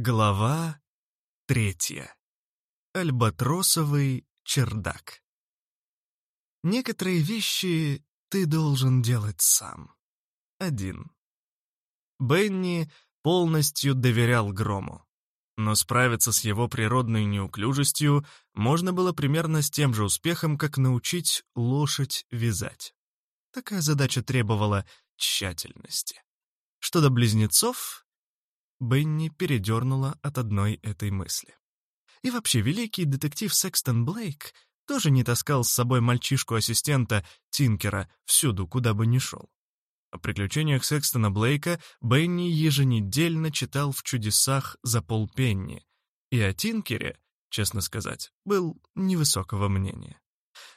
Глава третья. Альбатросовый чердак. Некоторые вещи ты должен делать сам. Один. Бенни полностью доверял Грому. Но справиться с его природной неуклюжестью можно было примерно с тем же успехом, как научить лошадь вязать. Такая задача требовала тщательности. Что до близнецов, Бенни передернула от одной этой мысли. И вообще, великий детектив Секстон Блейк тоже не таскал с собой мальчишку-ассистента Тинкера всюду, куда бы ни шел. О приключениях Секстона Блейка Бенни еженедельно читал в «Чудесах» за полпенни, и о Тинкере, честно сказать, был невысокого мнения.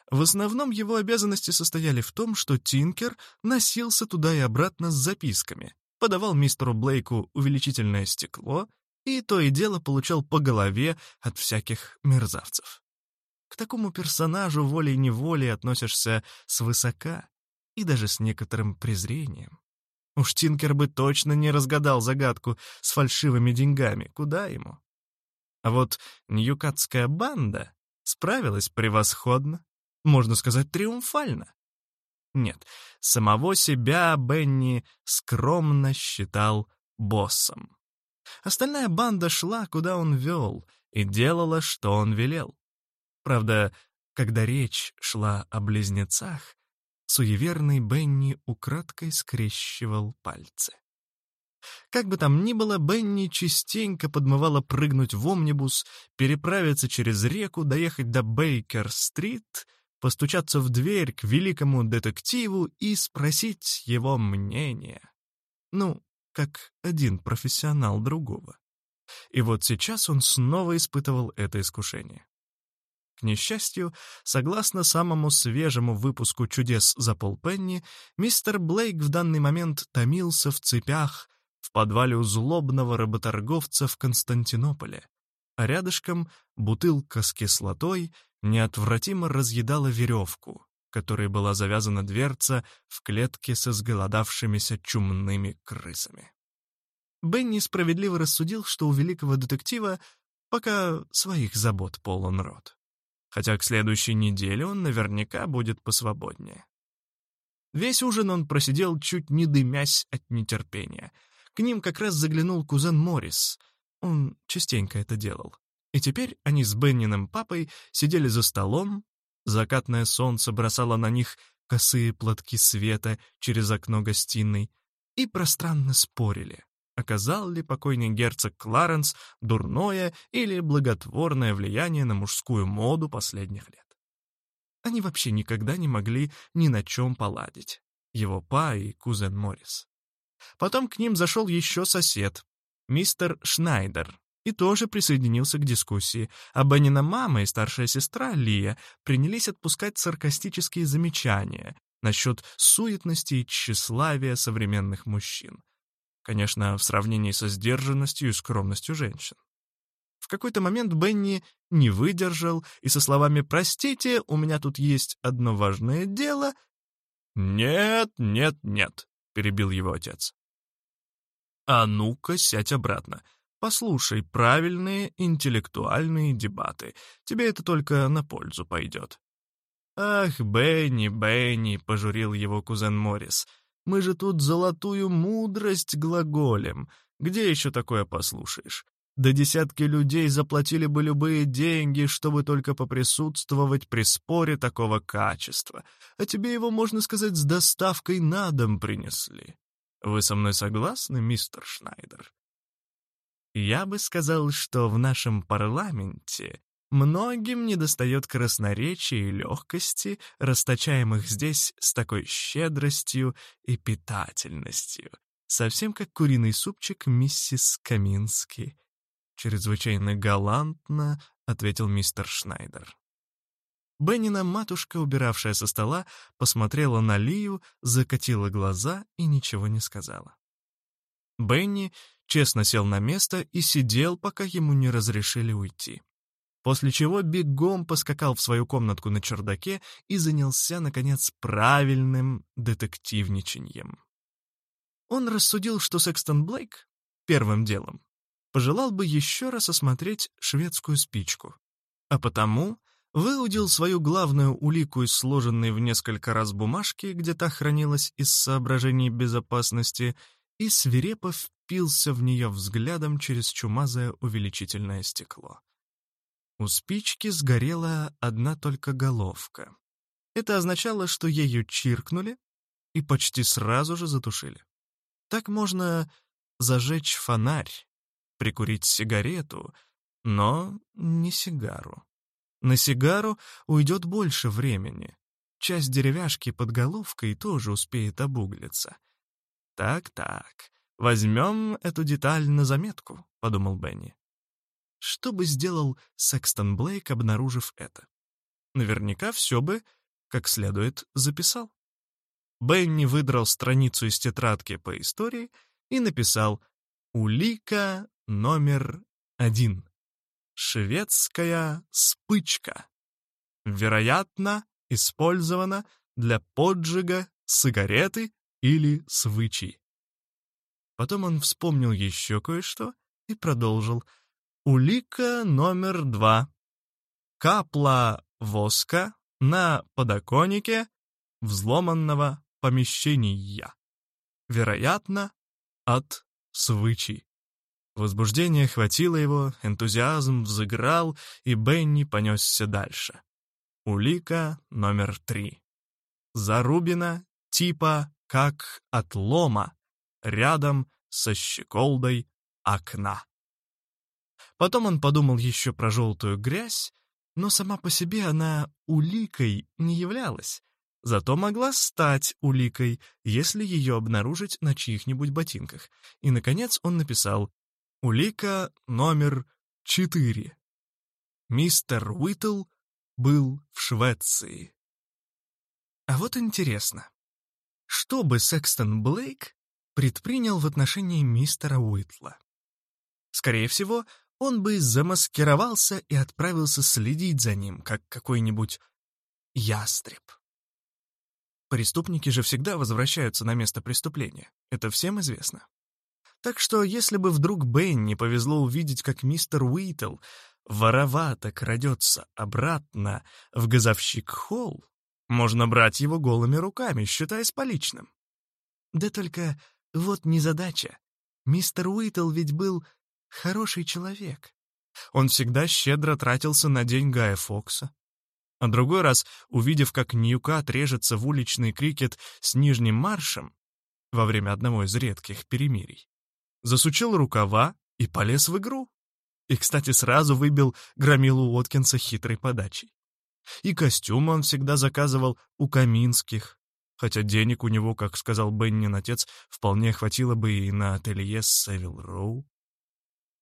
В основном его обязанности состояли в том, что Тинкер носился туда и обратно с записками, подавал мистеру Блейку увеличительное стекло и то и дело получал по голове от всяких мерзавцев. К такому персонажу волей-неволей относишься свысока и даже с некоторым презрением. Уж Тинкер бы точно не разгадал загадку с фальшивыми деньгами, куда ему? А вот Ньюкатская банда справилась превосходно, можно сказать, триумфально. Нет, самого себя Бенни скромно считал боссом. Остальная банда шла, куда он вел, и делала, что он велел. Правда, когда речь шла о близнецах, суеверный Бенни украдкой скрещивал пальцы. Как бы там ни было, Бенни частенько подмывала прыгнуть в омнибус, переправиться через реку, доехать до Бейкер-стрит, постучаться в дверь к великому детективу и спросить его мнение. Ну, как один профессионал другого. И вот сейчас он снова испытывал это искушение. К несчастью, согласно самому свежему выпуску «Чудес за полпенни», мистер Блейк в данный момент томился в цепях в подвале у злобного работорговца в Константинополе, а рядышком бутылка с кислотой неотвратимо разъедала веревку, которой была завязана дверца в клетке со сголодавшимися чумными крысами. Бенни справедливо рассудил, что у великого детектива пока своих забот полон рот хотя к следующей неделе он наверняка будет посвободнее. Весь ужин он просидел, чуть не дымясь от нетерпения. К ним как раз заглянул кузен Моррис. Он частенько это делал. И теперь они с Бенниным папой сидели за столом, закатное солнце бросало на них косые платки света через окно гостиной и пространно спорили оказал ли покойный герцог Кларенс дурное или благотворное влияние на мужскую моду последних лет. Они вообще никогда не могли ни на чем поладить, его па и кузен Моррис. Потом к ним зашел еще сосед, мистер Шнайдер, и тоже присоединился к дискуссии, а Беннина мама и старшая сестра Лия принялись отпускать саркастические замечания насчет суетности и тщеславия современных мужчин, Конечно, в сравнении со сдержанностью и скромностью женщин. В какой-то момент Бенни не выдержал и со словами «Простите, у меня тут есть одно важное дело...» «Нет, нет, нет», — перебил его отец. «А ну-ка, сядь обратно. Послушай правильные интеллектуальные дебаты. Тебе это только на пользу пойдет». «Ах, Бенни, Бенни», — пожурил его кузен Моррис, — мы же тут золотую мудрость глаголем. Где еще такое послушаешь? Да десятки людей заплатили бы любые деньги, чтобы только поприсутствовать при споре такого качества. А тебе его, можно сказать, с доставкой на дом принесли. Вы со мной согласны, мистер Шнайдер? Я бы сказал, что в нашем парламенте Многим недостает красноречия и легкости, расточаемых здесь с такой щедростью и питательностью, совсем как куриный супчик миссис Камински. Чрезвычайно галантно ответил мистер Шнайдер. Беннина матушка, убиравшая со стола, посмотрела на Лию, закатила глаза и ничего не сказала. Бенни честно сел на место и сидел, пока ему не разрешили уйти после чего бегом поскакал в свою комнатку на чердаке и занялся, наконец, правильным детективничаньем. Он рассудил, что Секстон Блейк первым делом пожелал бы еще раз осмотреть шведскую спичку. А потому выудил свою главную улику из сложенной в несколько раз бумажки, где та хранилась из соображений безопасности, и свирепо впился в нее взглядом через чумазое увеличительное стекло. У спички сгорела одна только головка. Это означало, что ею чиркнули и почти сразу же затушили. Так можно зажечь фонарь, прикурить сигарету, но не сигару. На сигару уйдет больше времени. Часть деревяшки под головкой тоже успеет обуглиться. «Так-так, возьмем эту деталь на заметку», — подумал Бенни. Что бы сделал Секстон Блейк, обнаружив это? Наверняка все бы как следует записал. Бенни выдрал страницу из тетрадки по истории и написал «Улика номер один». Шведская спычка. Вероятно, использована для поджига сигареты или свычи. Потом он вспомнил еще кое-что и продолжил. Улика номер два. Капла воска на подоконнике взломанного помещения. Вероятно, от свычи. Возбуждение хватило его, энтузиазм взыграл, и Бенни понесся дальше. Улика номер три. Зарубина типа как отлома, рядом со щеколдой окна. Потом он подумал еще про желтую грязь, но сама по себе она уликой не являлась, зато могла стать уликой, если ее обнаружить на чьих-нибудь ботинках. И, наконец, он написал Улика номер четыре. Мистер Уитл был в Швеции. А вот интересно, что бы Секстон Блейк предпринял в отношении мистера Уитла? Скорее всего, он бы замаскировался и отправился следить за ним, как какой-нибудь ястреб. Преступники же всегда возвращаются на место преступления. Это всем известно. Так что, если бы вдруг Бенни повезло увидеть, как мистер Уитл воровато крадется обратно в газовщик-холл, можно брать его голыми руками, считая с поличным. Да только вот незадача. Мистер Уитл ведь был хороший человек. Он всегда щедро тратился на день Гая Фокса. А другой раз, увидев, как Ньюкат режется в уличный крикет с нижним маршем во время одного из редких перемирий, засучил рукава и полез в игру. И, кстати, сразу выбил Громилу Уоткинса хитрой подачей. И костюм он всегда заказывал у Каминских, хотя денег у него, как сказал Беннин отец, вполне хватило бы и на ателье Севил Роу.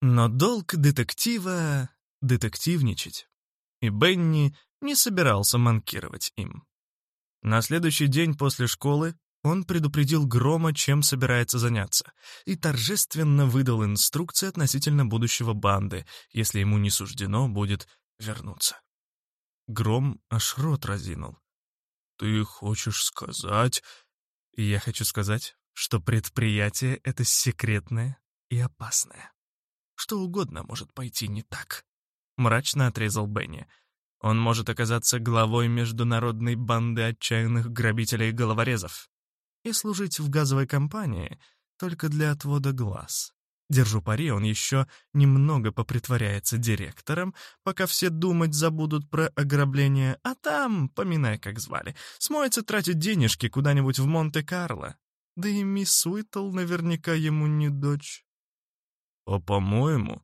Но долг детектива — детективничать, и Бенни не собирался манкировать им. На следующий день после школы он предупредил Грома, чем собирается заняться, и торжественно выдал инструкции относительно будущего банды, если ему не суждено будет вернуться. Гром аж рот разинул. «Ты хочешь сказать...» «Я хочу сказать, что предприятие — это секретное и опасное. Что угодно может пойти не так», — мрачно отрезал Бенни. «Он может оказаться главой международной банды отчаянных грабителей-головорезов и служить в газовой компании только для отвода глаз. Держу пари, он еще немного попритворяется директором, пока все думать забудут про ограбление, а там, поминай, как звали, смоется тратить денежки куда-нибудь в Монте-Карло. Да и мисс Уитл наверняка ему не дочь. — А по-моему,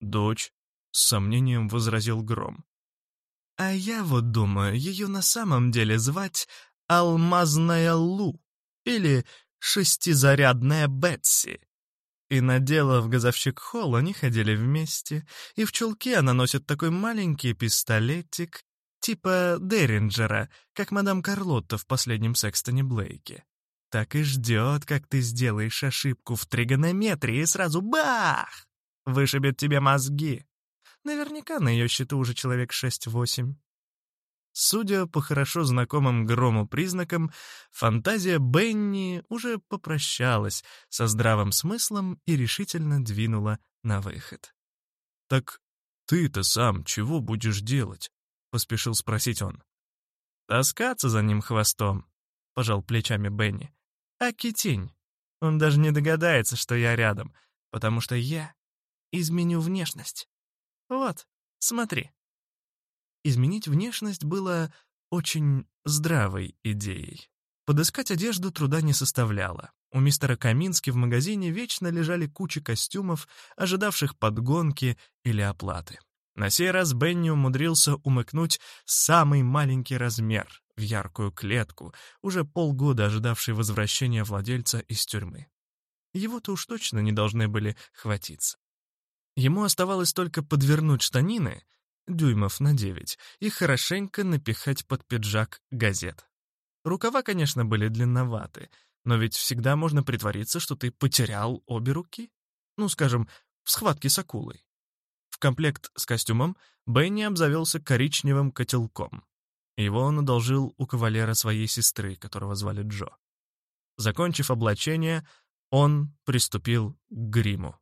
дочь, — с сомнением возразил Гром. — А я вот думаю, ее на самом деле звать Алмазная Лу или шестизарядная Бетси. И наделав газовщик Холл, они ходили вместе, и в чулке она носит такой маленький пистолетик, типа Деринджера, как мадам Карлотта в последнем секстоне Блейке. Так и ждет, как ты сделаешь ошибку в тригонометрии, и сразу бах! Вышибет тебе мозги. Наверняка на ее счету уже человек шесть-восемь. Судя по хорошо знакомым Грому признакам, фантазия Бенни уже попрощалась со здравым смыслом и решительно двинула на выход. «Так ты-то сам чего будешь делать?» — поспешил спросить он. «Таскаться за ним хвостом», — пожал плечами Бенни. «А китень? Он даже не догадается, что я рядом, потому что я изменю внешность. Вот, смотри». Изменить внешность было очень здравой идеей. Подыскать одежду труда не составляло. У мистера Камински в магазине вечно лежали кучи костюмов, ожидавших подгонки или оплаты. На сей раз Бенни умудрился умыкнуть самый маленький размер в яркую клетку, уже полгода ожидавший возвращения владельца из тюрьмы. Его-то уж точно не должны были хватиться. Ему оставалось только подвернуть штанины, дюймов на девять, и хорошенько напихать под пиджак газет. Рукава, конечно, были длинноваты, но ведь всегда можно притвориться, что ты потерял обе руки. Ну, скажем, в схватке с акулой. В комплект с костюмом Бенни обзавелся коричневым котелком. Его он одолжил у кавалера своей сестры, которого звали Джо. Закончив облачение, он приступил к гриму.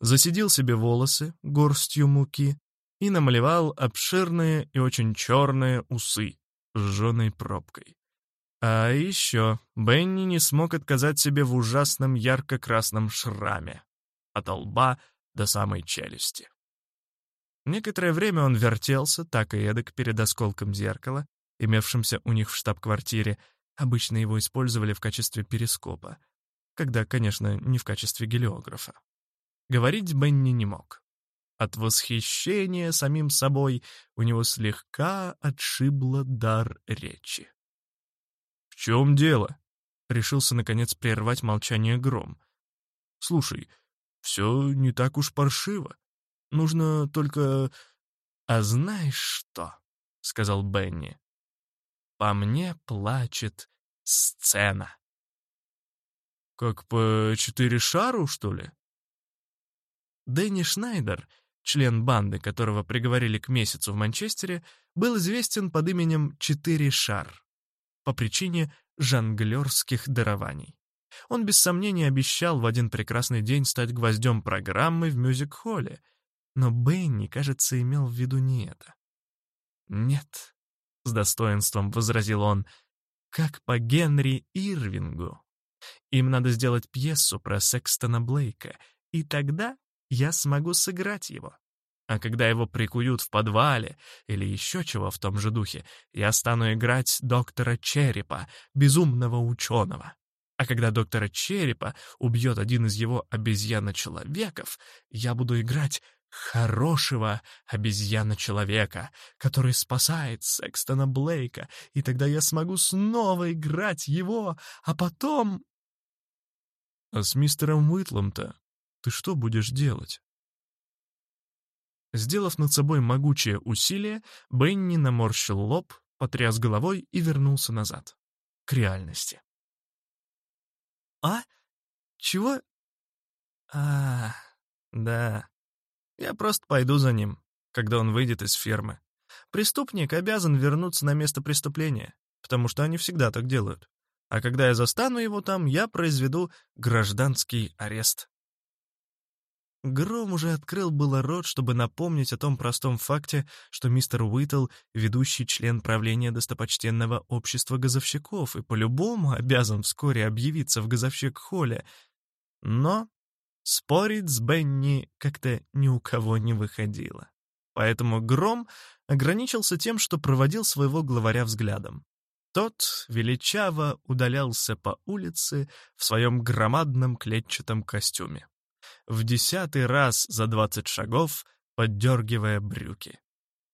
Засидел себе волосы горстью муки и намалевал обширные и очень черные усы с жженой пробкой. А еще Бенни не смог отказать себе в ужасном ярко-красном шраме от лба до самой челюсти. Некоторое время он вертелся, так и эдак, перед осколком зеркала, имевшимся у них в штаб-квартире. Обычно его использовали в качестве перископа, когда, конечно, не в качестве гелиографа. Говорить Бенни не мог. От восхищения самим собой у него слегка отшибло дар речи чем дело?» — решился, наконец, прервать молчание Гром. «Слушай, все не так уж паршиво. Нужно только...» «А знаешь что?» — сказал Бенни. «По мне плачет сцена». «Как по четыре шару, что ли?» Дэнни Шнайдер, член банды, которого приговорили к месяцу в Манчестере, был известен под именем Четыре Шар по причине жонглерских дарований. Он без сомнения обещал в один прекрасный день стать гвоздем программы в мюзик-холле, но Бенни, кажется, имел в виду не это. «Нет», — с достоинством возразил он, — «как по Генри Ирвингу. Им надо сделать пьесу про Секстона Блейка, и тогда я смогу сыграть его. А когда его прикуют в подвале или еще чего в том же духе, я стану играть доктора Черепа, безумного ученого. А когда доктора Черепа убьет один из его обезьяна-человеков, я буду играть хорошего обезьяна-человека, который спасает Секстона Блейка, и тогда я смогу снова играть его, а потом... А с мистером Уитлом-то ты что будешь делать? Сделав над собой могучее усилие, Бенни наморщил лоб, потряс головой и вернулся назад. К реальности. «А? Чего?» «А, да. Я просто пойду за ним, когда он выйдет из фермы. Преступник обязан вернуться на место преступления, потому что они всегда так делают. А когда я застану его там, я произведу гражданский арест». Гром уже открыл было рот, чтобы напомнить о том простом факте, что мистер Уитл — ведущий член правления достопочтенного общества газовщиков и по-любому обязан вскоре объявиться в газовщик-холле. Но спорить с Бенни как-то ни у кого не выходило. Поэтому Гром ограничился тем, что проводил своего главаря взглядом. Тот величаво удалялся по улице в своем громадном клетчатом костюме в десятый раз за двадцать шагов, поддергивая брюки.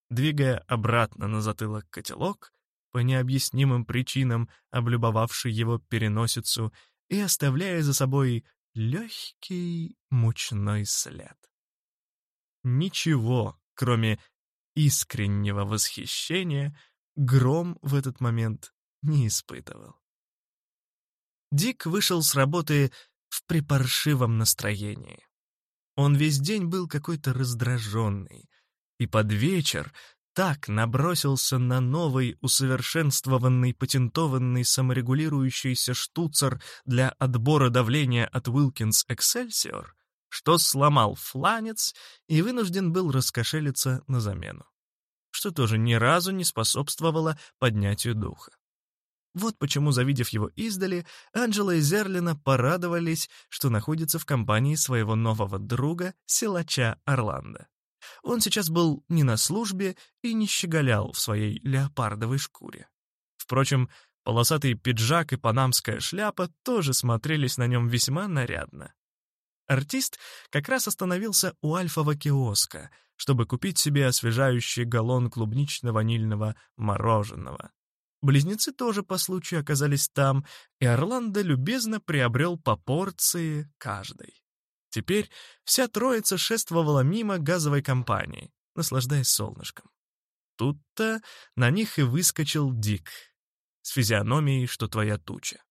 Двигая обратно на затылок котелок, по необъяснимым причинам облюбовавший его переносицу и оставляя за собой легкий мучной след. Ничего, кроме искреннего восхищения, Гром в этот момент не испытывал. Дик вышел с работы в припаршивом настроении. Он весь день был какой-то раздраженный, и под вечер так набросился на новый, усовершенствованный, патентованный саморегулирующийся штуцер для отбора давления от Wilkins Excelsior, что сломал фланец и вынужден был раскошелиться на замену, что тоже ни разу не способствовало поднятию духа. Вот почему, завидев его издали, Анджела и Зерлина порадовались, что находится в компании своего нового друга, силача Орландо. Он сейчас был не на службе и не щеголял в своей леопардовой шкуре. Впрочем, полосатый пиджак и панамская шляпа тоже смотрелись на нем весьма нарядно. Артист как раз остановился у альфового киоска, чтобы купить себе освежающий галлон клубнично-ванильного мороженого. Близнецы тоже по случаю оказались там, и Орландо любезно приобрел по порции каждой. Теперь вся троица шествовала мимо газовой компании, наслаждаясь солнышком. Тут-то на них и выскочил Дик с физиономией, что твоя туча.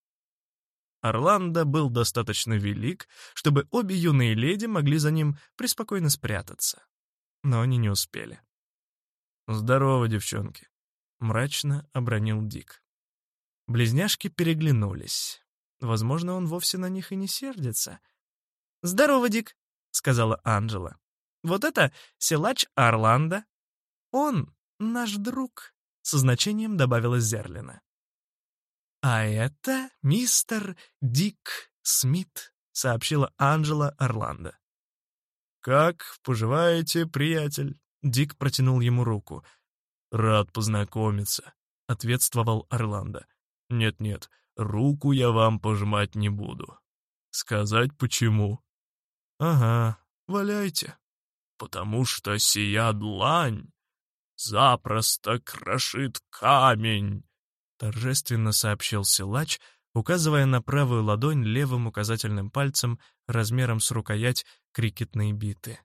Орландо был достаточно велик, чтобы обе юные леди могли за ним преспокойно спрятаться. Но они не успели. «Здорово, девчонки», — мрачно обронил Дик. Близняшки переглянулись. Возможно, он вовсе на них и не сердится. «Здорово, Дик», — сказала Анджела. «Вот это силач Орландо. Он наш друг», — со значением добавила Зерлина. «А это мистер Дик Смит», — сообщила Анджела Орландо. «Как поживаете, приятель?» Дик протянул ему руку. «Рад познакомиться», — ответствовал Орландо. «Нет-нет, руку я вам пожимать не буду. Сказать почему?» «Ага, валяйте». «Потому что сия длань запросто крошит камень», — торжественно сообщил силач, указывая на правую ладонь левым указательным пальцем размером с рукоять крикетной биты.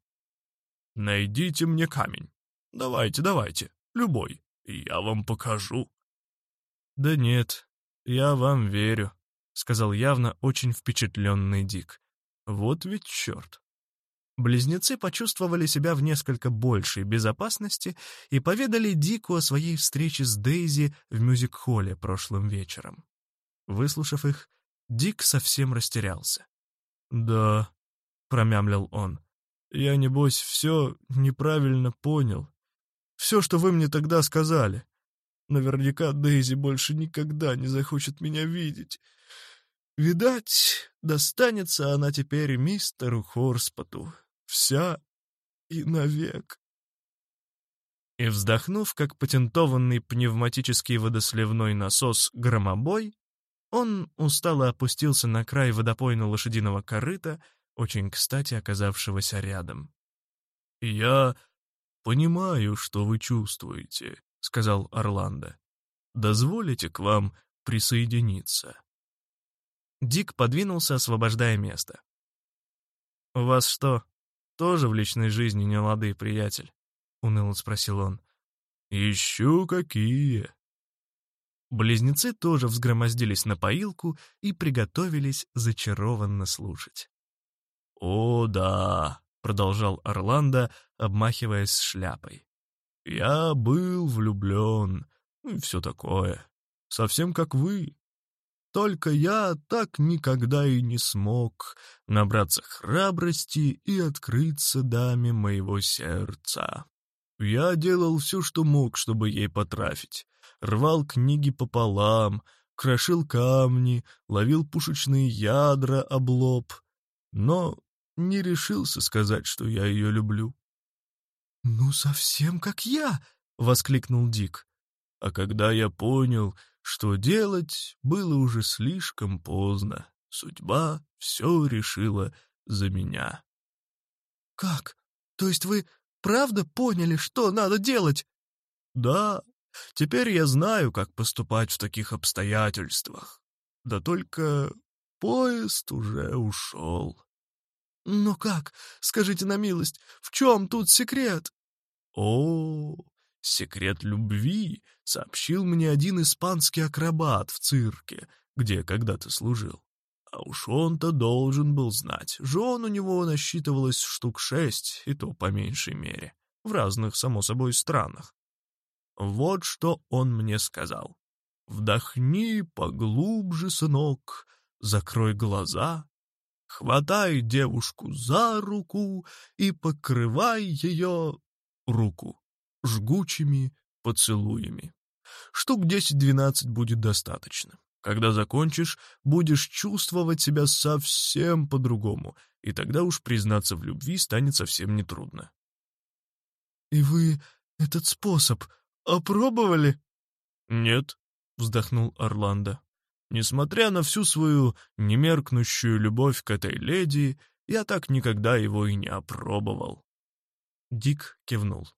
«Найдите мне камень. Давайте, давайте. Любой, я вам покажу». «Да нет, я вам верю», — сказал явно очень впечатленный Дик. «Вот ведь черт». Близнецы почувствовали себя в несколько большей безопасности и поведали Дику о своей встрече с Дейзи в мюзик-холле прошлым вечером. Выслушав их, Дик совсем растерялся. «Да», — промямлил он, — «я, небось, все неправильно понял. Все, что вы мне тогда сказали. Наверняка Дейзи больше никогда не захочет меня видеть. Видать, достанется она теперь мистеру Хорспоту. Вся и навек. И вздохнув, как патентованный пневматический водосливной насос громобой, он устало опустился на край водопойно-лошадиного корыта, очень кстати оказавшегося рядом. «Я «Понимаю, что вы чувствуете», — сказал Орландо. «Дозволите к вам присоединиться?» Дик подвинулся, освобождая место. «У вас что, тоже в личной жизни не лады, приятель?» — уныло спросил он. «Еще какие!» Близнецы тоже взгромоздились на поилку и приготовились зачарованно слушать. «О, да!» — продолжал Орландо, обмахиваясь шляпой. «Я был влюблен, и все такое. Совсем как вы. Только я так никогда и не смог набраться храбрости и открыться даме моего сердца. Я делал все, что мог, чтобы ей потрафить. Рвал книги пополам, крошил камни, ловил пушечные ядра об лоб. Но не решился сказать, что я ее люблю. «Ну, совсем как я!» — воскликнул Дик. А когда я понял, что делать, было уже слишком поздно. Судьба все решила за меня. «Как? То есть вы правда поняли, что надо делать?» «Да, теперь я знаю, как поступать в таких обстоятельствах. Да только поезд уже ушел». «Но как? Скажите на милость, в чем тут секрет?» «О, секрет любви сообщил мне один испанский акробат в цирке, где когда-то служил. А уж он-то должен был знать. Жен у него насчитывалось штук шесть, и то по меньшей мере, в разных, само собой, странах. Вот что он мне сказал. «Вдохни поглубже, сынок, закрой глаза, Хватай девушку за руку и покрывай ее руку жгучими поцелуями. Штук десять-двенадцать будет достаточно. Когда закончишь, будешь чувствовать себя совсем по-другому, и тогда уж признаться в любви станет совсем нетрудно. «И вы этот способ опробовали?» «Нет», — вздохнул Орландо. «Несмотря на всю свою немеркнущую любовь к этой леди, я так никогда его и не опробовал». Дик кивнул.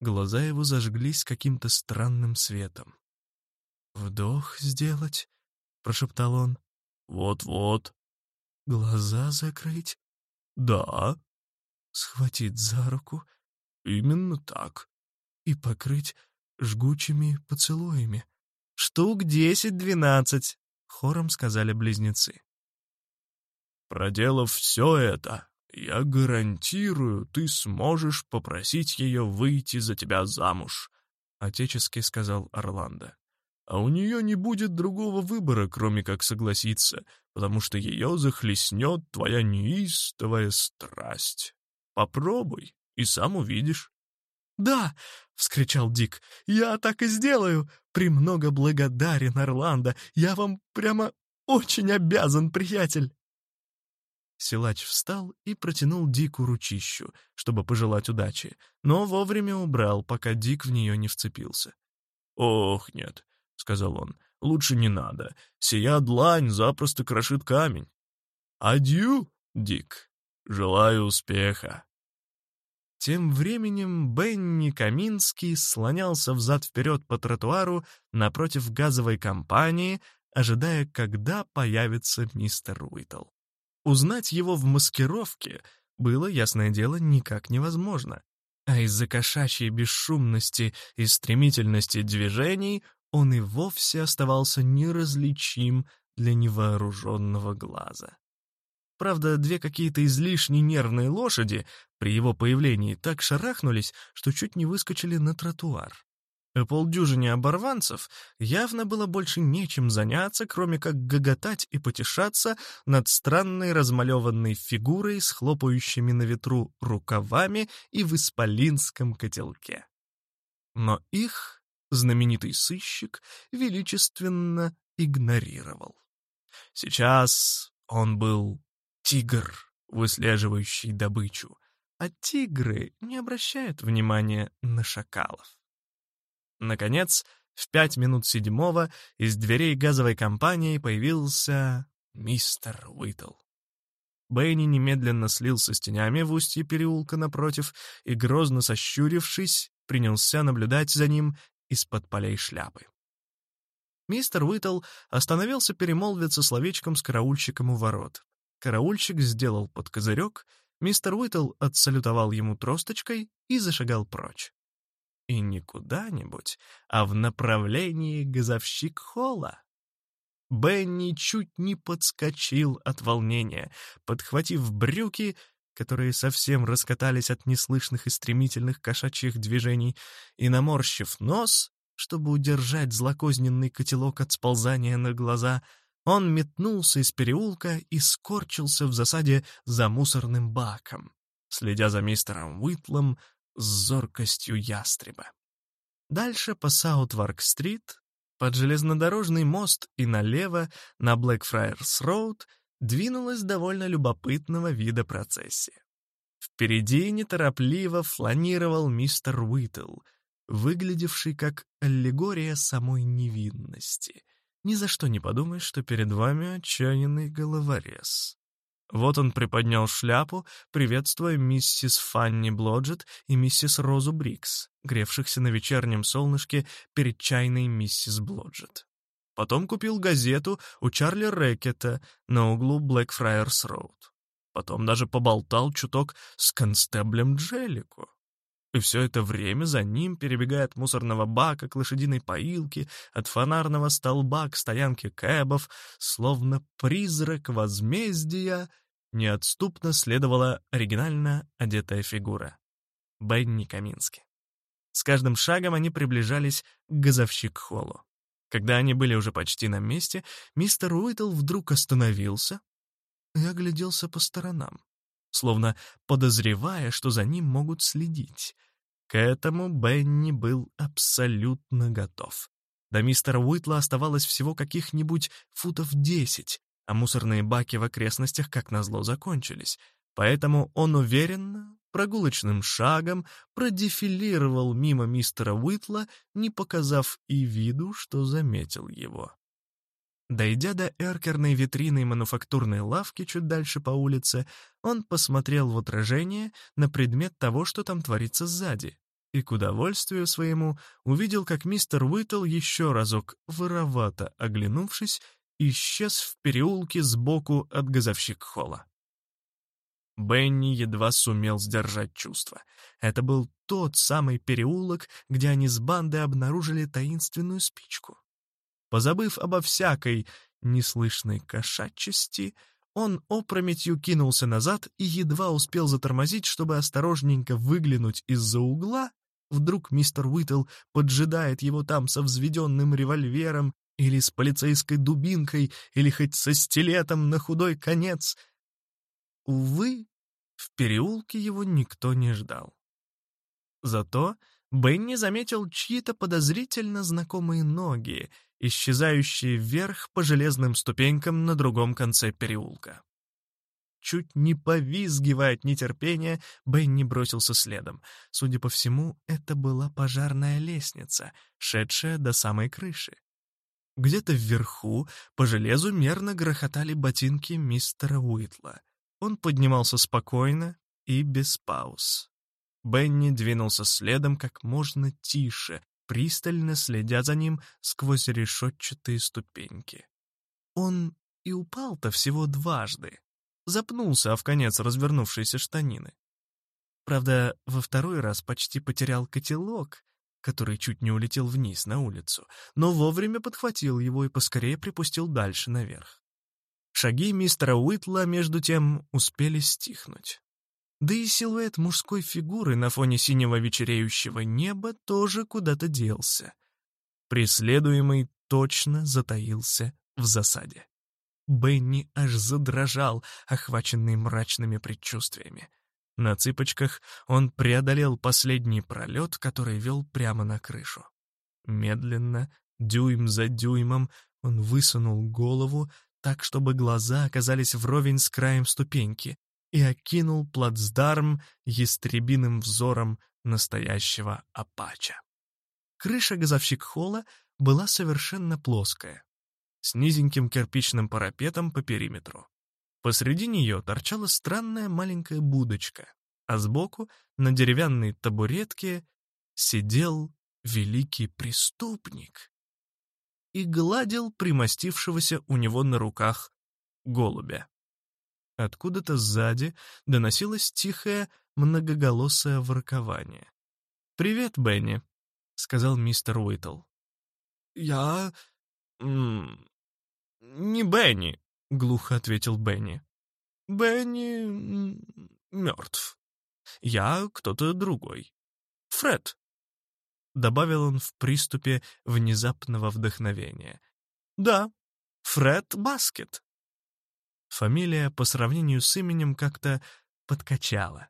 Глаза его зажглись каким-то странным светом. «Вдох сделать?» — прошептал он. «Вот-вот». «Глаза закрыть?» «Да». «Схватить за руку?» «Именно так». «И покрыть жгучими поцелуями?» «Штук десять-двенадцать», — хором сказали близнецы. «Проделав все это, я гарантирую, ты сможешь попросить ее выйти за тебя замуж», — отечески сказал Орландо а у нее не будет другого выбора, кроме как согласиться, потому что ее захлестнет твоя неистовая страсть. Попробуй, и сам увидишь». «Да!» — вскричал Дик. «Я так и сделаю! Премного благодарен, Орландо! Я вам прямо очень обязан, приятель!» Силач встал и протянул Дику ручищу, чтобы пожелать удачи, но вовремя убрал, пока Дик в нее не вцепился. «Ох, нет, — сказал он. «Лучше не надо. Сия длань запросто крошит камень. Адью, Дик. Желаю успеха». Тем временем Бенни Каминский слонялся взад-вперед по тротуару напротив газовой компании, ожидая, когда появится мистер Уитл. Узнать его в маскировке было, ясное дело, никак невозможно, а из-за кошачьей бесшумности и стремительности движений он и вовсе оставался неразличим для невооруженного глаза. Правда, две какие-то излишне нервные лошади при его появлении так шарахнулись, что чуть не выскочили на тротуар. А полдюжине оборванцев явно было больше нечем заняться, кроме как гоготать и потешаться над странной размалеванной фигурой с хлопающими на ветру рукавами и в исполинском котелке. Но их знаменитый сыщик величественно игнорировал. Сейчас он был тигр, выслеживающий добычу, а тигры не обращают внимания на шакалов. Наконец, в пять минут седьмого из дверей газовой компании появился мистер Уитл. Бенни немедленно слился с тенями в устье переулка напротив и, грозно сощурившись, принялся наблюдать за ним из-под полей шляпы. Мистер Уитл остановился перемолвиться словечком с караульщиком у ворот. Караульщик сделал под козырек, мистер Уитл отсалютовал ему тросточкой и зашагал прочь. И не куда-нибудь, а в направлении газовщик-холла. Бенни чуть не подскочил от волнения, подхватив брюки, которые совсем раскатались от неслышных и стремительных кошачьих движений, и, наморщив нос, чтобы удержать злокозненный котелок от сползания на глаза, он метнулся из переулка и скорчился в засаде за мусорным баком, следя за мистером Уитлом с зоркостью ястреба. Дальше по Саутварк-стрит, под железнодорожный мост и налево на Блэкфрайерс-роуд двинулась довольно любопытного вида процессия. Впереди неторопливо фланировал мистер Уитл, выглядевший как аллегория самой невинности. Ни за что не подумай, что перед вами отчаянный головорез. Вот он приподнял шляпу, приветствуя миссис Фанни Блоджет и миссис Розу Брикс, гревшихся на вечернем солнышке перед чайной миссис Блоджет. Потом купил газету у Чарли Рэкета на углу Блэкфрайерс-Роуд. Потом даже поболтал чуток с констеблем Джеллику. И все это время за ним, перебегая от мусорного бака к лошадиной поилке, от фонарного столба к стоянке кэбов, словно призрак возмездия, неотступно следовала оригинально одетая фигура — Бенни Камински. С каждым шагом они приближались к газовщик-холлу. Когда они были уже почти на месте, мистер Уитл вдруг остановился, и огляделся по сторонам, словно подозревая, что за ним могут следить. К этому Бенни был абсолютно готов. До мистера Уитла оставалось всего каких-нибудь футов десять, а мусорные баки в окрестностях, как назло, закончились. Поэтому он уверенно, прогулочным шагом продефилировал мимо мистера Уитла, не показав и виду, что заметил его. Дойдя до эркерной витрины мануфактурной лавки чуть дальше по улице, он посмотрел в отражение на предмет того, что там творится сзади, и к удовольствию своему увидел, как мистер Уитл еще разок, воровато оглянувшись, исчез в переулке сбоку от газовщик-холла. Бенни едва сумел сдержать чувства. Это был тот самый переулок, где они с бандой обнаружили таинственную спичку. Позабыв обо всякой неслышной кошачести, он опрометью кинулся назад и едва успел затормозить, чтобы осторожненько выглянуть из-за угла. Вдруг мистер Уитл поджидает его там со взведенным револьвером или с полицейской дубинкой, или хоть со стилетом на худой конец. Увы, в переулке его никто не ждал. Зато Бенни заметил чьи-то подозрительно знакомые ноги, исчезающие вверх по железным ступенькам на другом конце переулка. Чуть не повизгивая от нетерпения, Бенни бросился следом. Судя по всему, это была пожарная лестница, шедшая до самой крыши. Где-то вверху по железу мерно грохотали ботинки мистера Уитла. Он поднимался спокойно и без пауз. Бенни двинулся следом как можно тише, пристально следя за ним сквозь решетчатые ступеньки. Он и упал-то всего дважды. Запнулся, а в конец развернувшейся штанины. Правда, во второй раз почти потерял котелок, который чуть не улетел вниз на улицу, но вовремя подхватил его и поскорее припустил дальше наверх. Шаги мистера Уитла, между тем, успели стихнуть. Да и силуэт мужской фигуры на фоне синего вечереющего неба тоже куда-то делся. Преследуемый точно затаился в засаде. Бенни аж задрожал, охваченный мрачными предчувствиями. На цыпочках он преодолел последний пролет, который вел прямо на крышу. Медленно, дюйм за дюймом, он высунул голову так, чтобы глаза оказались вровень с краем ступеньки, и окинул плацдарм ястребиным взором настоящего апача. Крыша газовщик-холла была совершенно плоская, с низеньким кирпичным парапетом по периметру. Посреди нее торчала странная маленькая будочка, а сбоку, на деревянной табуретке, сидел великий преступник и гладил примостившегося у него на руках голубя. Откуда-то сзади доносилось тихое, многоголосое воркование. «Привет, Бенни», — сказал мистер Уитл. «Я... не Бенни», — глухо ответил Бенни. «Бенни мертв. Я кто-то другой. Фред», — добавил он в приступе внезапного вдохновения. «Да, Фред Баскет». Фамилия по сравнению с именем как-то подкачала.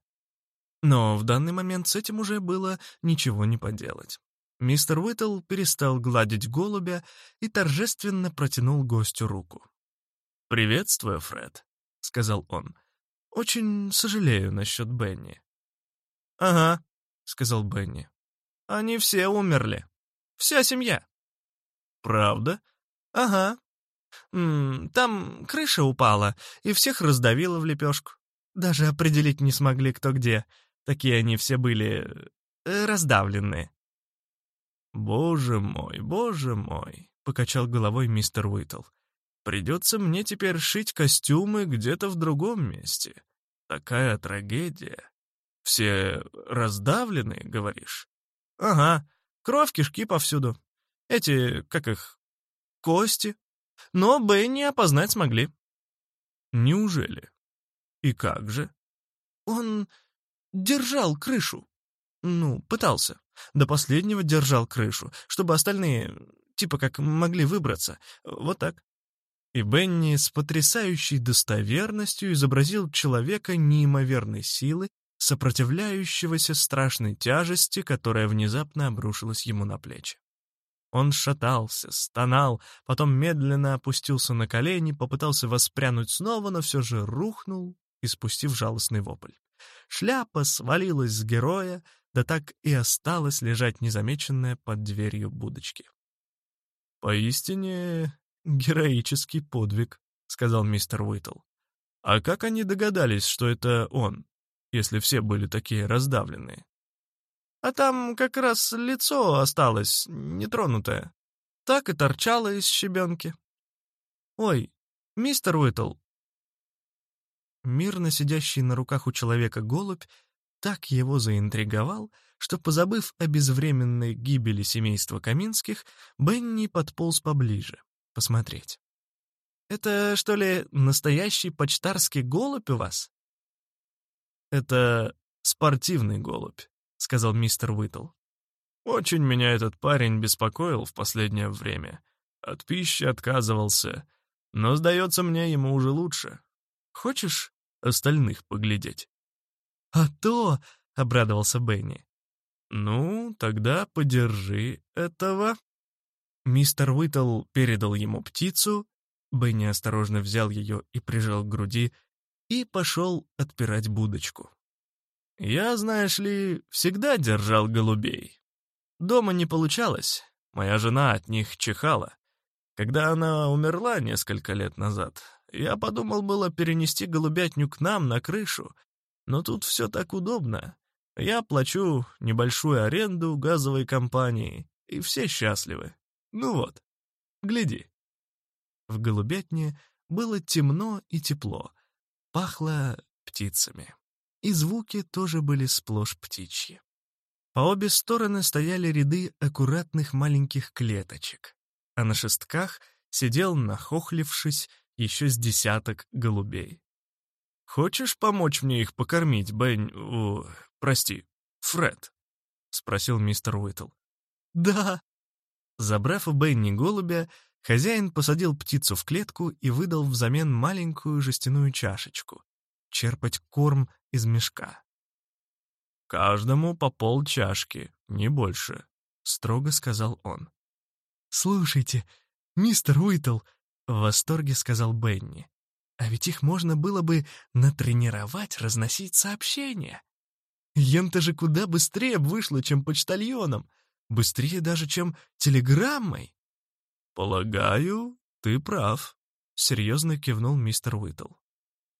Но в данный момент с этим уже было ничего не поделать. Мистер Уитл перестал гладить голубя и торжественно протянул гостю руку. «Приветствую, Фред», — сказал он. «Очень сожалею насчет Бенни». «Ага», — сказал Бенни. «Они все умерли. Вся семья». «Правда?» «Ага. Там крыша упала, и всех раздавило в лепешку. Даже определить не смогли, кто где. Такие они все были... Э, раздавленные. «Боже мой, боже мой», — покачал головой мистер Уитл. «Придется мне теперь шить костюмы где-то в другом месте. Такая трагедия. Все раздавленные, говоришь?» «Ага, кровь, кишки повсюду. Эти, как их, кости, но Бенни опознать смогли. Неужели? И как же? Он держал крышу. Ну, пытался. До последнего держал крышу, чтобы остальные, типа как могли выбраться. Вот так. И Бенни с потрясающей достоверностью изобразил человека неимоверной силы, сопротивляющегося страшной тяжести, которая внезапно обрушилась ему на плечи. Он шатался, стонал, потом медленно опустился на колени, попытался воспрянуть снова, но все же рухнул, испустив жалостный вопль. Шляпа свалилась с героя, да так и осталась лежать незамеченная под дверью будочки. «Поистине героический подвиг», — сказал мистер Уитл. «А как они догадались, что это он, если все были такие раздавленные?» «А там как раз лицо осталось, нетронутое. Так и торчало из щебенки». «Ой, мистер Уитл, Мирно сидящий на руках у человека голубь так его заинтриговал, что, позабыв о безвременной гибели семейства Каминских, Бенни подполз поближе, посмотреть. «Это, что ли, настоящий почтарский голубь у вас?» «Это спортивный голубь», — сказал мистер Уитл. «Очень меня этот парень беспокоил в последнее время. От пищи отказывался, но, сдается мне, ему уже лучше. Хочешь остальных поглядеть?» «А то!» — обрадовался Бенни. «Ну, тогда подержи этого». Мистер Уитл передал ему птицу, Бенни осторожно взял ее и прижал к груди, и пошел отпирать будочку. «Я, знаешь ли, всегда держал голубей. Дома не получалось, моя жена от них чихала. Когда она умерла несколько лет назад, я подумал было перенести голубятню к нам на крышу, но тут все так удобно. Я плачу небольшую аренду газовой компании, и все счастливы. Ну вот, гляди. В голубятне было темно и тепло, пахло птицами. И звуки тоже были сплошь птичьи. По обе стороны стояли ряды аккуратных маленьких клеточек, а на шестках сидел, нахохлившись, еще с десяток голубей. «Хочешь помочь мне их покормить, Бен... О, прости, Фред?» — спросил мистер Уитл. «Да». Забрав у Бенни голубя, хозяин посадил птицу в клетку и выдал взамен маленькую жестяную чашечку — черпать корм из мешка. «Каждому по пол чашки, не больше», — строго сказал он. «Слушайте, мистер Уитл», в восторге сказал Бенни. А ведь их можно было бы натренировать разносить сообщения. Ента же куда быстрее вышло, чем почтальоном. Быстрее даже, чем телеграммой. «Полагаю, ты прав», — серьезно кивнул мистер Уитл.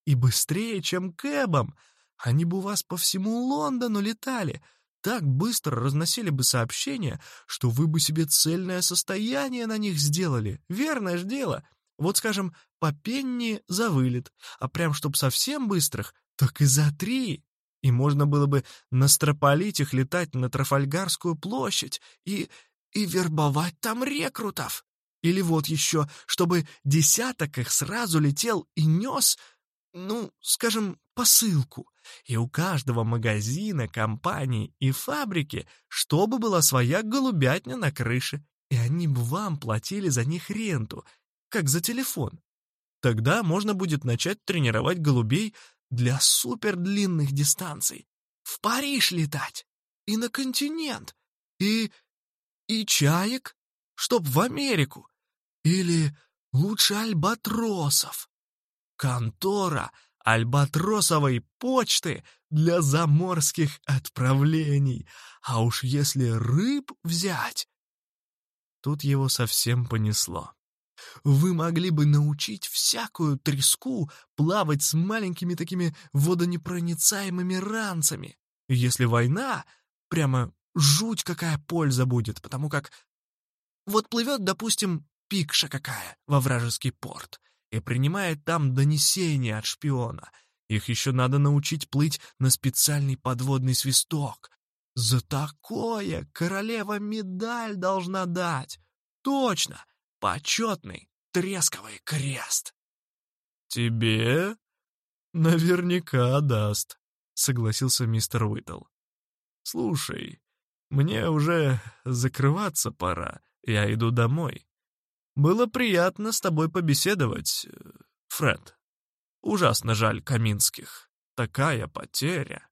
«И быстрее, чем кэбом. Они бы у вас по всему Лондону летали. Так быстро разносили бы сообщения, что вы бы себе цельное состояние на них сделали. Верное ж дело. Вот, скажем, по пенни за вылет, а прям чтоб совсем быстрых, так и за три. И можно было бы настропалить их летать на Трафальгарскую площадь и... и вербовать там рекрутов. Или вот еще, чтобы десяток их сразу летел и нес, ну, скажем, посылку. И у каждого магазина, компании и фабрики, чтобы была своя голубятня на крыше, и они бы вам платили за них ренту, как за телефон. Тогда можно будет начать тренировать голубей для супердлинных дистанций. В Париж летать. И на континент. И... и чаек, чтоб в Америку. Или лучше альбатросов. Контора альбатросовой почты для заморских отправлений. А уж если рыб взять... Тут его совсем понесло. Вы могли бы научить всякую треску плавать с маленькими такими водонепроницаемыми ранцами. Если война, прямо жуть какая польза будет, потому как... Вот плывет, допустим, пикша какая во вражеский порт и принимает там донесение от шпиона. Их еще надо научить плыть на специальный подводный свисток. За такое королева медаль должна дать. Точно, почетный тресковый крест. «Тебе наверняка даст», — согласился мистер Уитл. «Слушай, мне уже закрываться пора, я иду домой. Было приятно с тобой побеседовать, Фред. Ужасно жаль Каминских. Такая потеря».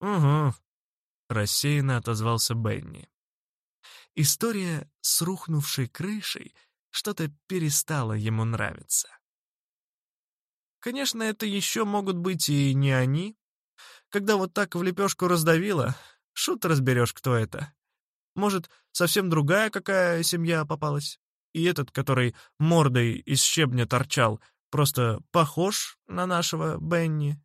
«Угу», — рассеянно отозвался Бенни. История с рухнувшей крышей что-то перестала ему нравиться. Конечно, это еще могут быть и не они. Когда вот так в лепешку раздавило, шут разберешь, кто это. Может, совсем другая какая семья попалась? И этот, который мордой из щебня торчал, просто похож на нашего Бенни?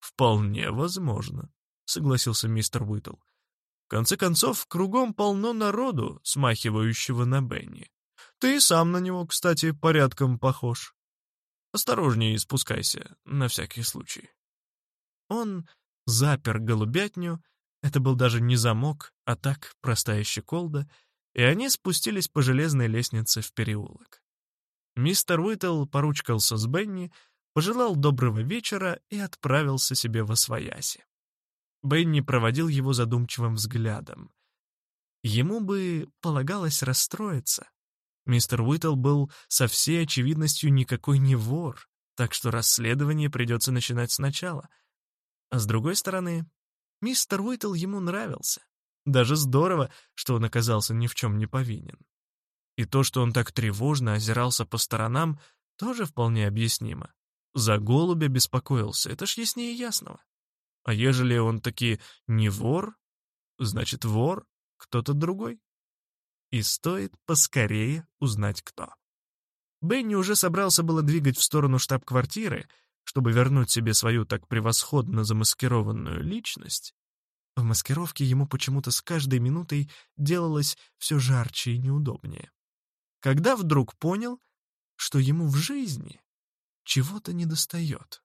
Вполне возможно, согласился мистер Уитл. В конце концов, кругом полно народу, смахивающего на Бенни. Ты сам на него, кстати, порядком похож. Осторожнее спускайся, на всякий случай. Он запер голубятню, это был даже не замок, а так простая щеколда, и они спустились по железной лестнице в переулок. Мистер Уитл поручкался с Бенни, пожелал доброго вечера и отправился себе во свояси. Бенни проводил его задумчивым взглядом. Ему бы полагалось расстроиться, Мистер Уитл был со всей очевидностью никакой не вор, так что расследование придется начинать сначала. А с другой стороны, мистер Уитл ему нравился. Даже здорово, что он оказался ни в чем не повинен. И то, что он так тревожно озирался по сторонам, тоже вполне объяснимо. За голубя беспокоился, это ж яснее ясного. А ежели он таки не вор, значит вор кто-то другой и стоит поскорее узнать кто. Бенни уже собрался было двигать в сторону штаб-квартиры, чтобы вернуть себе свою так превосходно замаскированную личность. В маскировке ему почему-то с каждой минутой делалось все жарче и неудобнее. Когда вдруг понял, что ему в жизни чего-то недостает.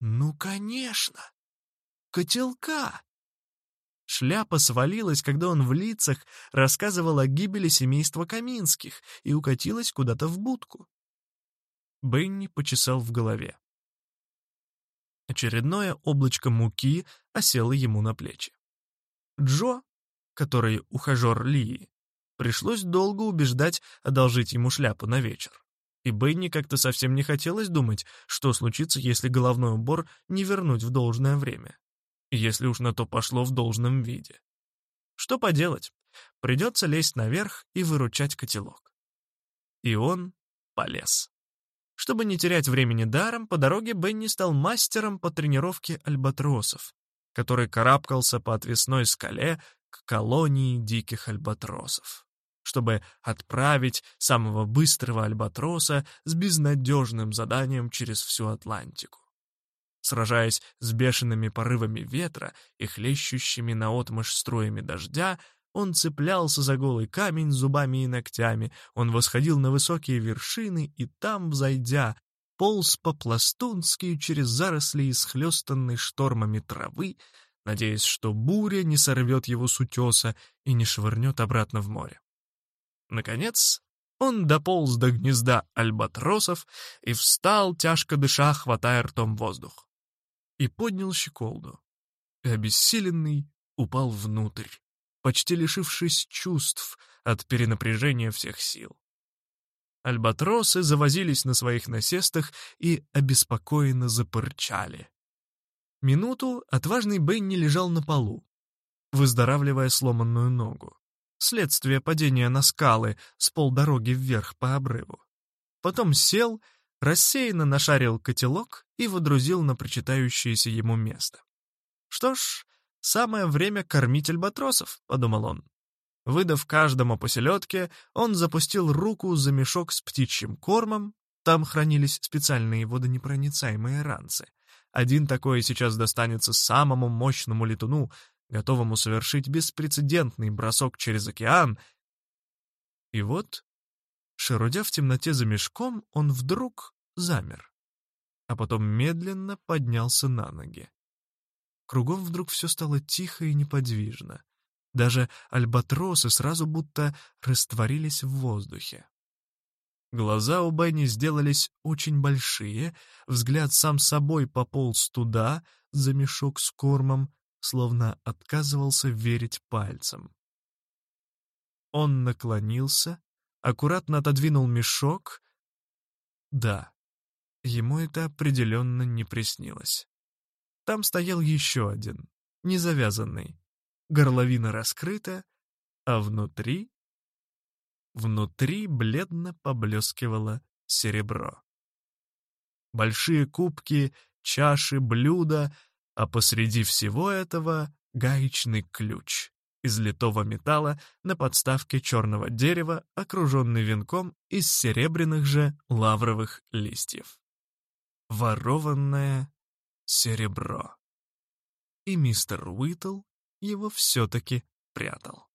«Ну, конечно! Котелка!» Шляпа свалилась, когда он в лицах рассказывал о гибели семейства Каминских и укатилась куда-то в будку. Бенни почесал в голове. Очередное облачко муки осело ему на плечи. Джо, который ухажер Лии, пришлось долго убеждать одолжить ему шляпу на вечер. И Бенни как-то совсем не хотелось думать, что случится, если головной убор не вернуть в должное время если уж на то пошло в должном виде. Что поделать, придется лезть наверх и выручать котелок. И он полез. Чтобы не терять времени даром, по дороге Бенни стал мастером по тренировке альбатросов, который карабкался по отвесной скале к колонии диких альбатросов, чтобы отправить самого быстрого альбатроса с безнадежным заданием через всю Атлантику. Сражаясь с бешеными порывами ветра и хлещущими наотмашь струями дождя, он цеплялся за голый камень зубами и ногтями, он восходил на высокие вершины и там, взойдя, полз по-пластунски через заросли исхлестанной штормами травы, надеясь, что буря не сорвет его с утеса и не швырнет обратно в море. Наконец, он дополз до гнезда альбатросов и встал, тяжко дыша, хватая ртом воздух и поднял щеколду. И обессиленный упал внутрь, почти лишившись чувств от перенапряжения всех сил. Альбатросы завозились на своих насестах и обеспокоенно запырчали. Минуту отважный Бенни лежал на полу, выздоравливая сломанную ногу. Следствие падения на скалы с полдороги вверх по обрыву. Потом сел рассеянно нашарил котелок и водрузил на прочитающееся ему место. «Что ж, самое время кормить альбатросов», — подумал он. Выдав каждому по селедке, он запустил руку за мешок с птичьим кормом, там хранились специальные водонепроницаемые ранцы. Один такой сейчас достанется самому мощному летуну, готовому совершить беспрецедентный бросок через океан. И вот Шерудя в темноте за мешком, он вдруг замер, а потом медленно поднялся на ноги. Кругом вдруг все стало тихо и неподвижно. Даже альбатросы сразу будто растворились в воздухе. Глаза у Бенни сделались очень большие, взгляд сам собой пополз туда, за мешок с кормом, словно отказывался верить пальцем. Он наклонился аккуратно отодвинул мешок. Да, ему это определенно не приснилось. Там стоял еще один, незавязанный. Горловина раскрыта, а внутри... Внутри бледно поблескивало серебро. Большие кубки, чаши, блюда, а посреди всего этого гаечный ключ из литого металла на подставке черного дерева, окруженный венком из серебряных же лавровых листьев. Ворованное серебро. И мистер Уитл его все-таки прятал.